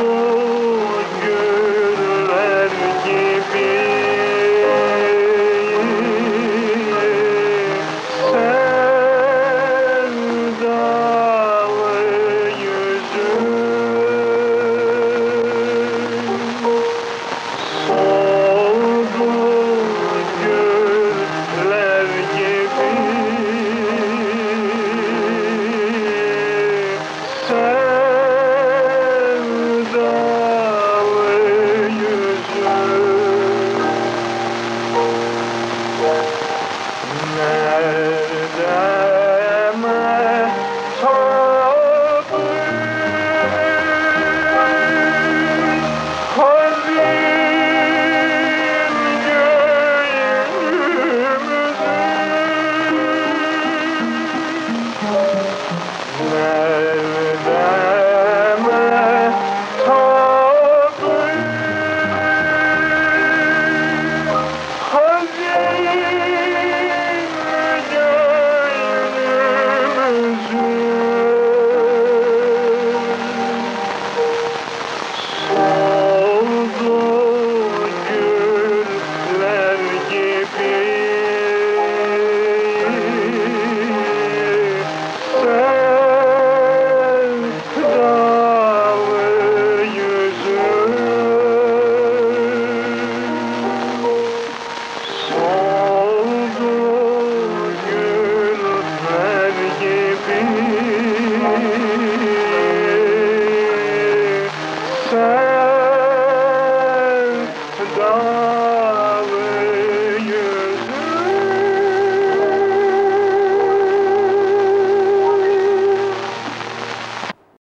Lord.